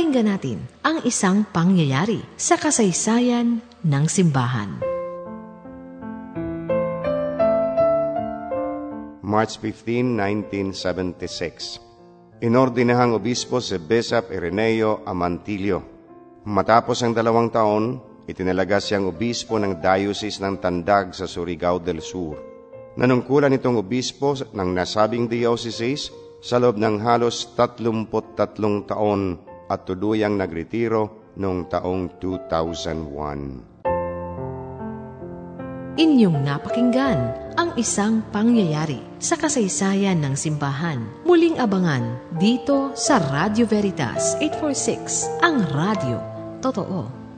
Pakinggan natin ang isang pangyayari sa kasaysayan ng simbahan. March 15, 1976 Inordinahang obispo si Bishop Ireneo Amantilio. Matapos ang dalawang taon, itinalaga siyang obispo ng Diocese ng Tandag sa Surigao del Sur. Nanungkulan itong obispo ng nasabing diocese sa loob ng halos 33 taon at tuluyang nagretiro noong taong 2001. Inyong napakinggan ang isang pangyayari sa kasaysayan ng simbahan. Muling abangan dito sa Radio Veritas 846, ang radio. Totoo.